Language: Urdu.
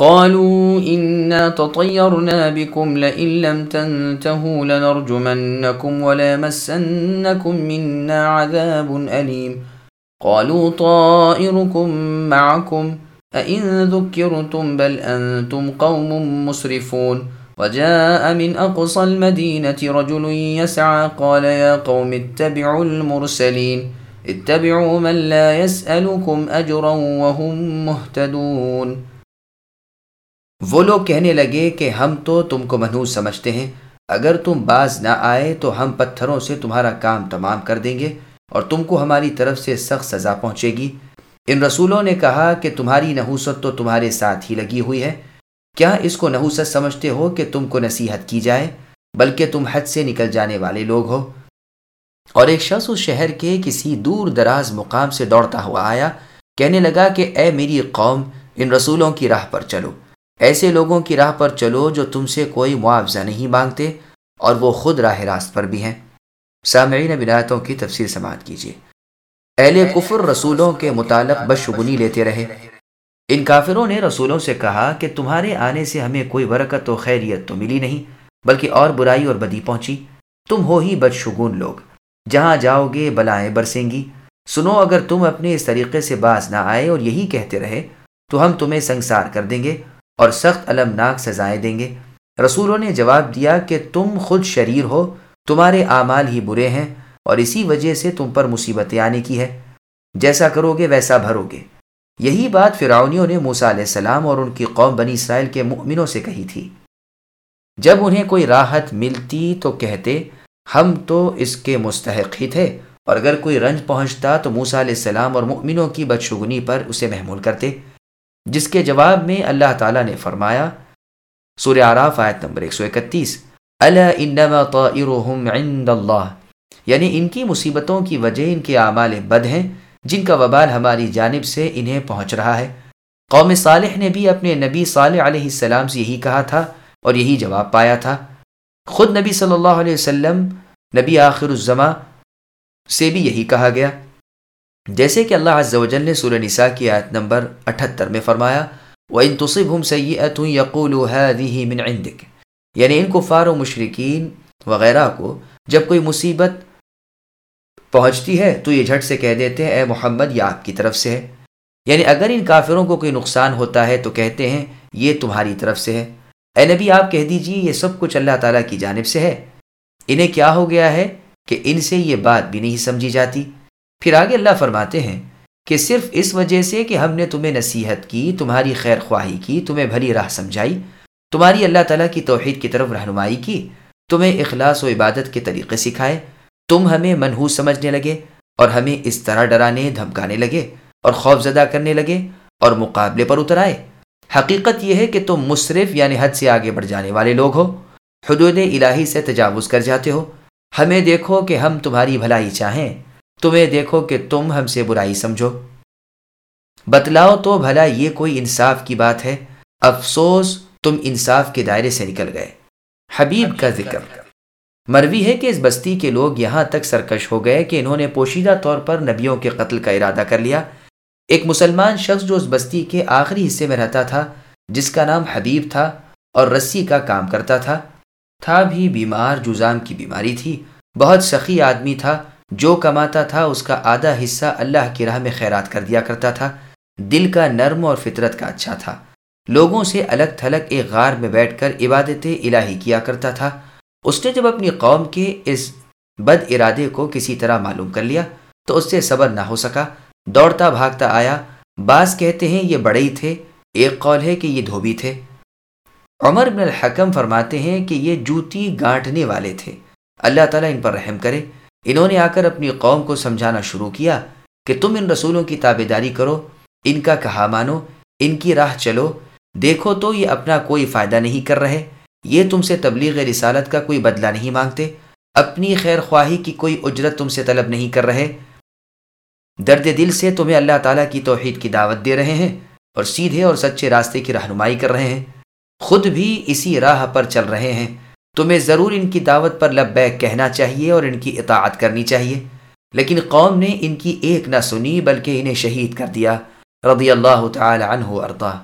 قالوا إنا تطيرنا بكم لئن لم تنتهوا لنرجمنكم ولا مسنكم منا عذاب أليم. قالوا طائركم معكم. أئن ذكرتم بل أنتم قوم مسرفون. وجاء من أقصى المدينة رجل يسعى قال يا قوم اتبعوا المرسلين. اتبعوا من لا يسألكم أجرا وهم مهتدون. وہ لوگ کہنے لگے کہ ہم تو تم کو منحوس سمجھتے ہیں، اگر تم باز نہ آئے تو ہم پتھروں سے تمہارا کام تمام کر دیں گے اور تم کو ہماری طرف سے سخت سزا پہنچے گی۔ ان رسولوں نے کہا کہ تمہاری نحوست تو تمہارے ساتھ ہی لگی ہوئی ہے۔ کیا اس کو نحوست سمجھتے ہو کہ تم کو نصیحت کی جائے، بلکہ تم حد سے نکل جانے والے لوگ ہو؟ اور ایک شخص اس شہر کے کسی دور دراز مقام سے دوڑتا ہوا آیا، کہنے لگا کہ اے میری قوم، ان رسولوں کی راہ پر چلو۔ ایسے لوگوں کی راہ پر چلو جو تم سے کوئی معاوضہ نہیں مانگتے اور وہ خود راہ راست پر بھی ہیں۔ سامعین بنایتوں کی تفصیل سماعت کیجیے۔ اہل کفر رسولوں کے متعلق بشگنی لیتے رہے۔ ان کافروں نے رسولوں سے کہا کہ تمہارے آنے سے ہمیں کوئی برکت و خیریت تو ملی نہیں، بلکہ اور برائی اور بدی پہنچی۔ تم ہو ہی بدشگون لوگ، جہاں جاؤ گے بلائیں برسیں گی۔ سنو، اگر تم اپنے اس طریقے سے باز نہ آئے اور یہی کہتے رہے، تو ہم تمہیں سنسار کر دیں گے۔ اور سخت المناک سزائیں دیں گے۔ رسولوں نے جواب دیا کہ تم خود شریر ہو، تمہارے اعمال ہی برے ہیں اور اسی وجہ سے تم پر مصیبتیں آنے کی ہے۔ جیسا کرو گے ویسا بھرو گے۔ یہی بات فرعونیوں نے موسیٰ علیہ السلام اور ان کی قوم بنی اسرائیل کے مؤمنوں سے کہی تھی۔ جب انہیں کوئی راحت ملتی تو کہتے، ہم تو اس کے مستحق ہی تھے۔ اور اگر کوئی رنج پہنچتا تو موسیٰ علیہ السلام اور مؤمنوں کی بدشگنی پر اسے محمول کرتے۔ جس کے جواب میں اللہ تعالیٰ نے فرمایا، سورہ عراف آیت نمبر 131 انما طائرهم عند اللہ یعنی ان کی مصیبتوں کی وجہ ان کے اعمال بد ہیں، جن کا وبال ہماری جانب سے انہیں پہنچ رہا ہے۔ قوم صالح نے بھی اپنے نبی صالح علیہ السلام سے یہی کہا تھا اور یہی جواب پایا تھا۔ خود نبی صلی اللہ علیہ وسلم نبی آخر الزما سے بھی یہی کہا گیا۔ جیسے کہ اللہ عز و جل نے سورہ نساء کی آیت نمبر اٹھتر میں فرمایا، وَإِن تُصِبْهُمْ سَيِّئَةٌ يَقُولُوا هَذِهِ مِنْ عِنْدِكَ۔ یعنی ان کفار و مشرقین وغیرہ کو جب کوئی مصیبت پہنچتی ہے تو یہ جھٹ سے کہہ دیتے ہیں، اے محمد، یہ آپ کی طرف سے ہے۔ یعنی اگر ان کافروں کو کوئی نقصان ہوتا ہے تو کہتے ہیں، یہ تمہاری طرف سے ہے۔ اے نبی، آپ کہہ دیجیے، یہ سب کچھ اللہ تعالیٰ کی جانب سے ہے۔ انہیں کیا ہو گیا ہے کہ ان سے یہ بات بھی نہیں سمجھی جاتی۔ پھر آگے اللہ فرماتے ہیں کہ صرف اس وجہ سے کہ ہم نے تمہیں نصیحت کی، تمہاری خیر خواہی کی، تمہیں بھلی راہ سمجھائی، تمہاری اللہ تعالیٰ کی توحید کی طرف رہنمائی کی، تمہیں اخلاص و عبادت کے طریقے سکھائے، تم ہمیں منحوس سمجھنے لگے اور ہمیں اس طرح ڈرانے، دھمکانے لگے اور خوف زدہ کرنے لگے اور مقابلے پر اتر آئے۔ حقیقت یہ ہے کہ تم مصرف یعنی حد سے آگے بڑھ جانے والے لوگ ہو، حدود الہی سے تجاوز کر جاتے ہو۔ ہمیں دیکھو کہ ہم تمہاری بھلائی چاہیں۔ تمہیں دیکھو کہ تم ہم سے برائی سمجھو۔ بتلاؤ تو بھلا یہ کوئی انصاف کی بات ہے؟ افسوس تم انصاف کے دائرے سے نکل گئے۔ حبیب کا ذکر۔ مروی ہے کہ اس بستی کے لوگ یہاں تک سرکش ہو گئے کہ انہوں نے پوشیدہ طور پر نبیوں کے قتل کا ارادہ کر لیا۔ ایک مسلمان شخص جو اس بستی کے آخری حصے میں رہتا تھا جس کا نام حبیب تھا اور رسی کا کام کرتا تھا۔ تھا بھی بیمار جزام کی بیماری تھی۔ بہت سخی آدمی تھا۔ جو کماتا تھا، اس کا آدھا حصہ اللہ کی راہ میں خیرات کر دیا کرتا تھا۔ دل کا نرم اور فطرت کا اچھا تھا۔ لوگوں سے الگ تھلگ ایک غار میں بیٹھ کر عبادت الہی کیا کرتا تھا۔ اس نے جب اپنی قوم کے اس بد ارادے کو کسی طرح معلوم کر لیا، تو اس سے صبر نہ ہو سکا۔ دوڑتا بھاگتا آیا۔ بعض کہتے ہیں، یہ بڑے ہی تھے۔ ایک قول ہے کہ یہ دھوبی تھے۔ عمر بن الحکم فرماتے ہیں کہ یہ جوتی گانٹنے والے تھے۔ اللہ تعالیٰ ان پر رحم کرے۔ انہوں نے آ کر اپنی قوم کو سمجھانا شروع کیا کہ تم ان رسولوں کی تابے داری کرو، ان کا کہا مانو، ان کی راہ چلو، دیکھو تو یہ اپنا کوئی فائدہ نہیں کر رہے، یہ تم سے تبلیغ رسالت کا کوئی بدلہ نہیں مانگتے، اپنی خیر خواہی کی کوئی اجرت تم سے طلب نہیں کر رہے۔ درد دل سے تمہیں اللہ تعالیٰ کی توحید کی دعوت دے رہے ہیں اور سیدھے اور سچے راستے کی رہنمائی کر رہے ہیں۔ خود بھی اسی راہ پر چل رہے ہیں۔ تمہیں ضرور ان کی دعوت پر لبیک کہنا چاہیے اور ان کی اطاعت کرنی چاہیے۔ لیکن قوم نے ان کی ایک نہ سنی بلکہ انہیں شہید کر دیا۔ رضی اللہ تعالی عنہ ارضا